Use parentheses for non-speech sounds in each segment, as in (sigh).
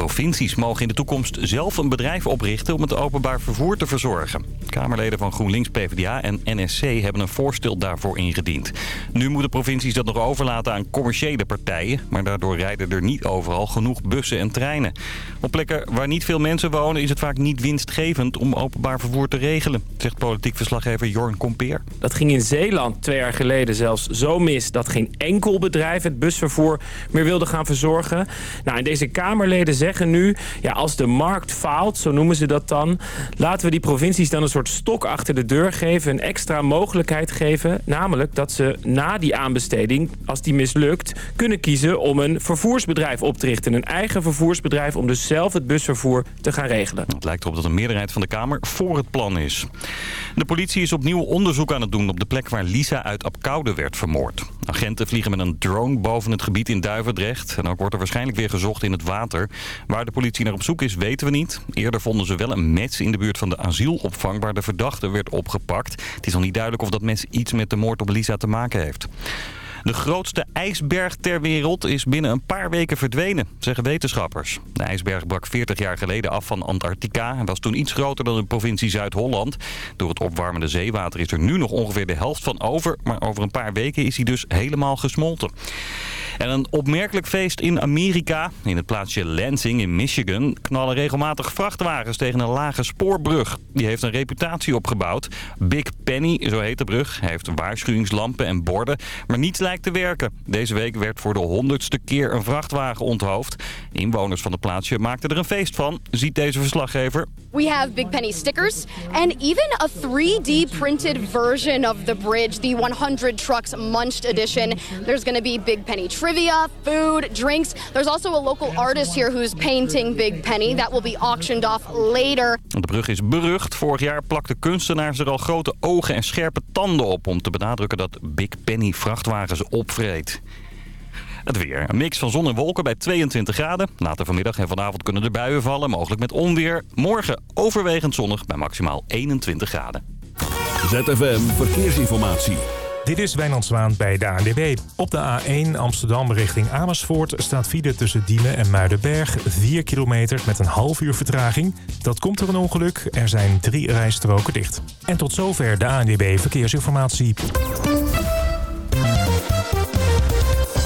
Provincies mogen in de toekomst zelf een bedrijf oprichten om het openbaar vervoer te verzorgen. Kamerleden van GroenLinks, PvdA en NSC hebben een voorstel daarvoor ingediend. Nu moeten provincies dat nog overlaten aan commerciële partijen, maar daardoor rijden er niet overal genoeg bussen en treinen. Op plekken waar niet veel mensen wonen is het vaak niet winstgevend om openbaar vervoer te regelen, zegt politiek verslaggever Jorn Kompeer. Dat ging in Zeeland twee jaar geleden zelfs zo mis dat geen enkel bedrijf het busvervoer meer wilde gaan verzorgen. Nou, en deze Kamerleden zeggen nu, ja, als de markt faalt, zo noemen ze dat dan... laten we die provincies dan een soort stok achter de deur geven... een extra mogelijkheid geven. Namelijk dat ze na die aanbesteding, als die mislukt... kunnen kiezen om een vervoersbedrijf op te richten. Een eigen vervoersbedrijf om dus zelf het busvervoer te gaan regelen. Het lijkt erop dat een meerderheid van de Kamer voor het plan is. De politie is opnieuw onderzoek aan het doen op de plek waar Lisa uit Apkoude werd vermoord. Agenten vliegen met een drone boven het gebied in Duivendrecht. En ook wordt er waarschijnlijk weer gezocht in het water. Waar de politie naar op zoek is, weten we niet. Eerder vonden ze wel een mes in de buurt van de asielopvang waar de verdachte werd opgepakt. Het is nog niet duidelijk of dat mes iets met de moord op Lisa te maken heeft. De grootste ijsberg ter wereld is binnen een paar weken verdwenen, zeggen wetenschappers. De ijsberg brak 40 jaar geleden af van Antarctica en was toen iets groter dan de provincie Zuid-Holland. Door het opwarmende zeewater is er nu nog ongeveer de helft van over, maar over een paar weken is hij dus helemaal gesmolten. En een opmerkelijk feest in Amerika. In het plaatsje Lansing in Michigan knallen regelmatig vrachtwagens tegen een lage spoorbrug. Die heeft een reputatie opgebouwd. Big Penny, zo heet de brug, heeft waarschuwingslampen en borden, maar niets te werken. Deze week werd voor de honderdste keer een vrachtwagen onthoofd. Inwoners van het plaatsje maakten er een feest van, ziet deze verslaggever. We have Big Penny stickers and even a 3D printed version of the bridge, the 100 Trucks Munched edition. There's going to be Big Penny trivia, food, drinks. There's also a local artist here who's painting Big Penny. That will be auctioned off later. De brug is berucht. Vorig jaar plakten kunstenaars er al grote ogen en scherpe tanden op... om te benadrukken dat Big Penny vrachtwagens opvreet. Het weer. Een mix van zon en wolken bij 22 graden. Later vanmiddag en vanavond kunnen er buien vallen, mogelijk met onweer. Morgen overwegend zonnig bij maximaal 21 graden. ZFM Verkeersinformatie. Dit is Wijnand Zwaan bij de ANWB. Op de A1 Amsterdam richting Amersfoort staat file tussen Diemen en Muidenberg. 4 kilometer met een half uur vertraging. Dat komt door een ongeluk. Er zijn drie rijstroken dicht. En tot zover de ANWB Verkeersinformatie.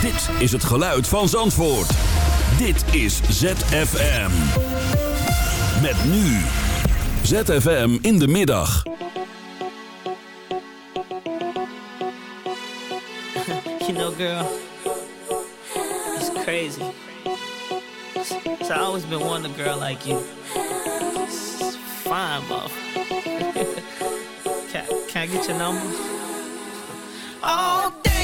Dit is het geluid van Zandvoort. Dit is ZFM. Met nu. ZFM in de middag. (laughs) You know, girl, it's crazy. So I always been wanting a girl like you. It's fine, buff. (laughs) can, can I get your number? Oh, damn.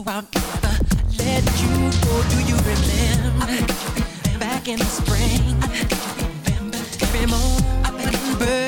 Oh, I'll never let you go. Do you remember back in the spring? Remember.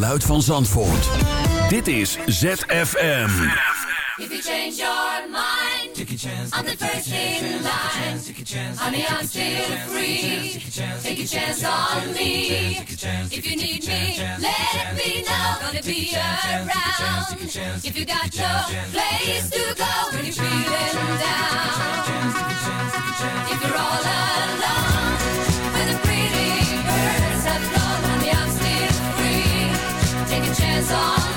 geluid van Zandvoort. Dit is ZFM. If you change your mind, take a chance, I'm the first in line. Honey, I'm still free. Take a chance on me. If you need me, let me know. Gonna be around. If you got no place to go when you're feeling down. If you're all alone. is on.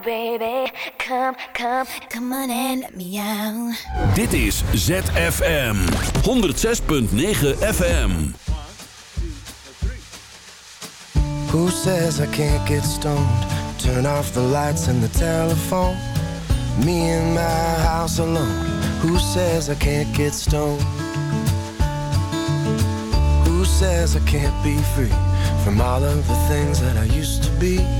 Baby. Come, come, come on and let me out. Dit is ZFM 106.9 FM. Who says I can't get stoned? Turn off the lights and the telephone. Me in my house alone. Who says I can't get stoned? Who says I can't be free from all of the things that I used to be?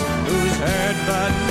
hurt but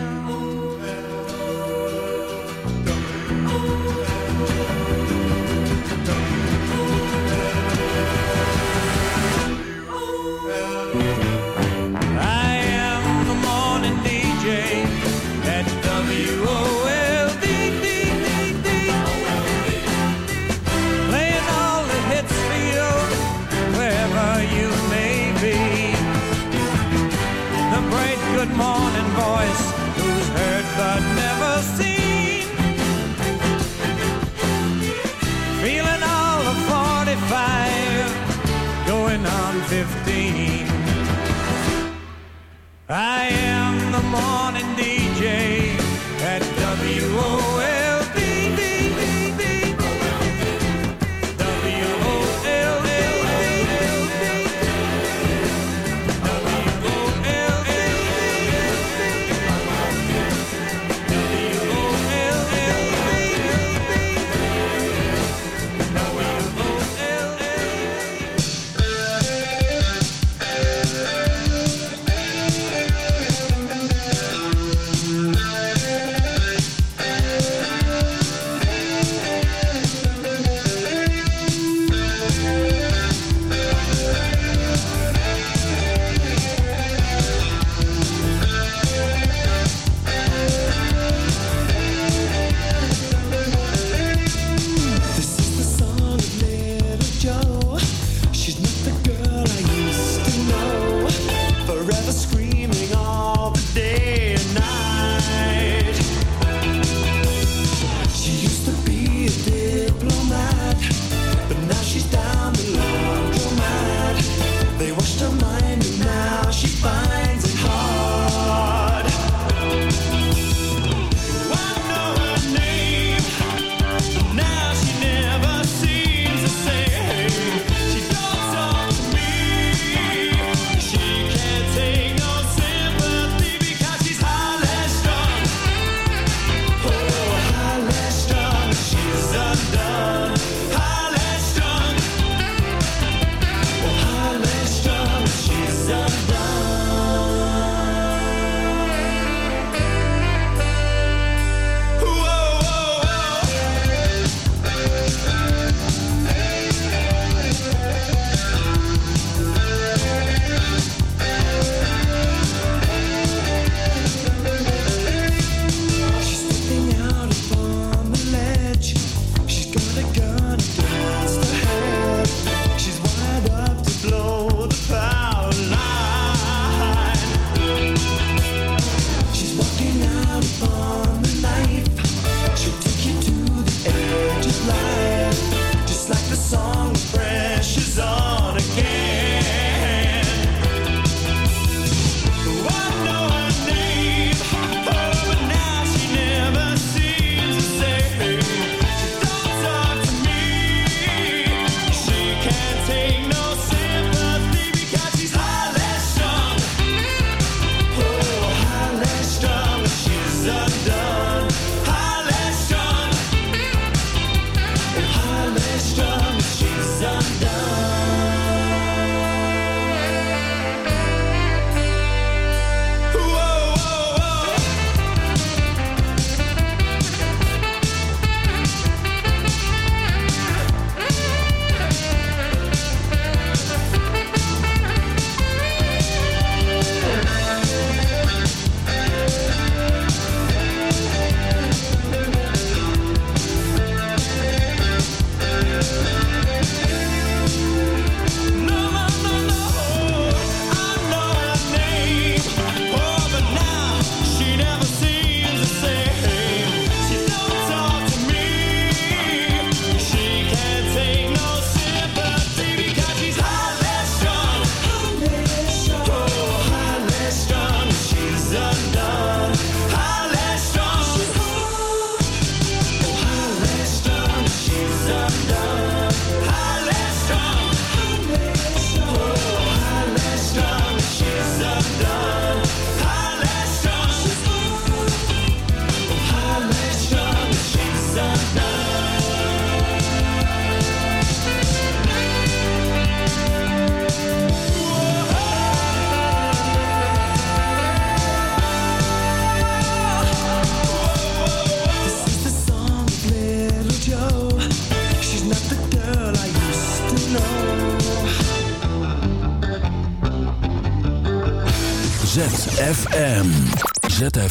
I am the morning DJ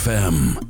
ZFM.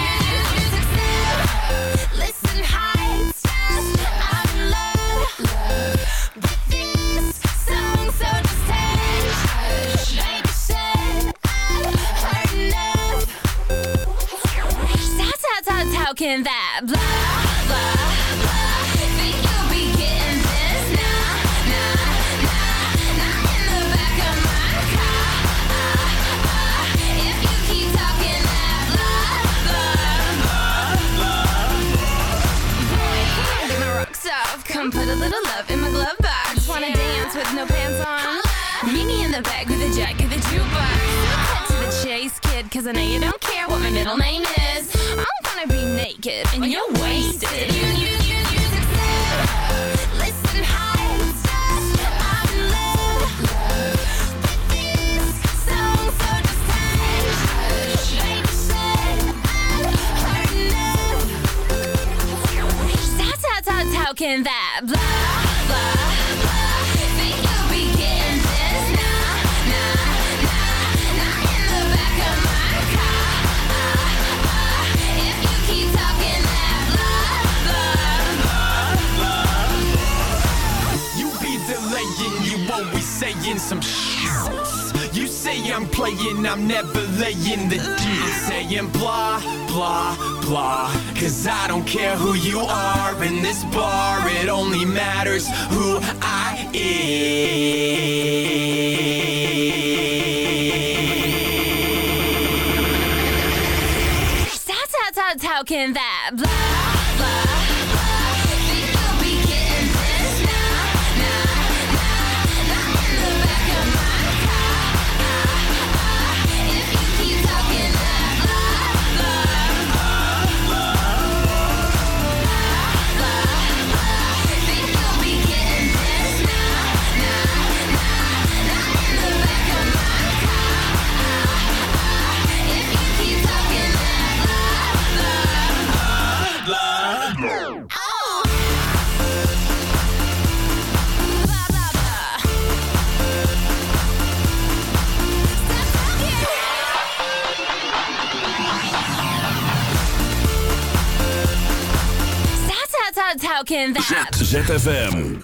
Cause I know you don't care what my middle name is. I'm gonna be naked and oh, you're, you're wasted. wasted. You, you, you, you deserve. Listen. I'm in love. This I've enough. That's how, how, how can that? saying some shit. You say I'm playing, I'm never laying the deal. Sayin' saying blah, blah, blah. Cause I don't care who you are in this bar, it only matters who I am. That's how, that's how, how can? ZFM.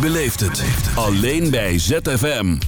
Beleef beleeft het. Alleen bij ZFM.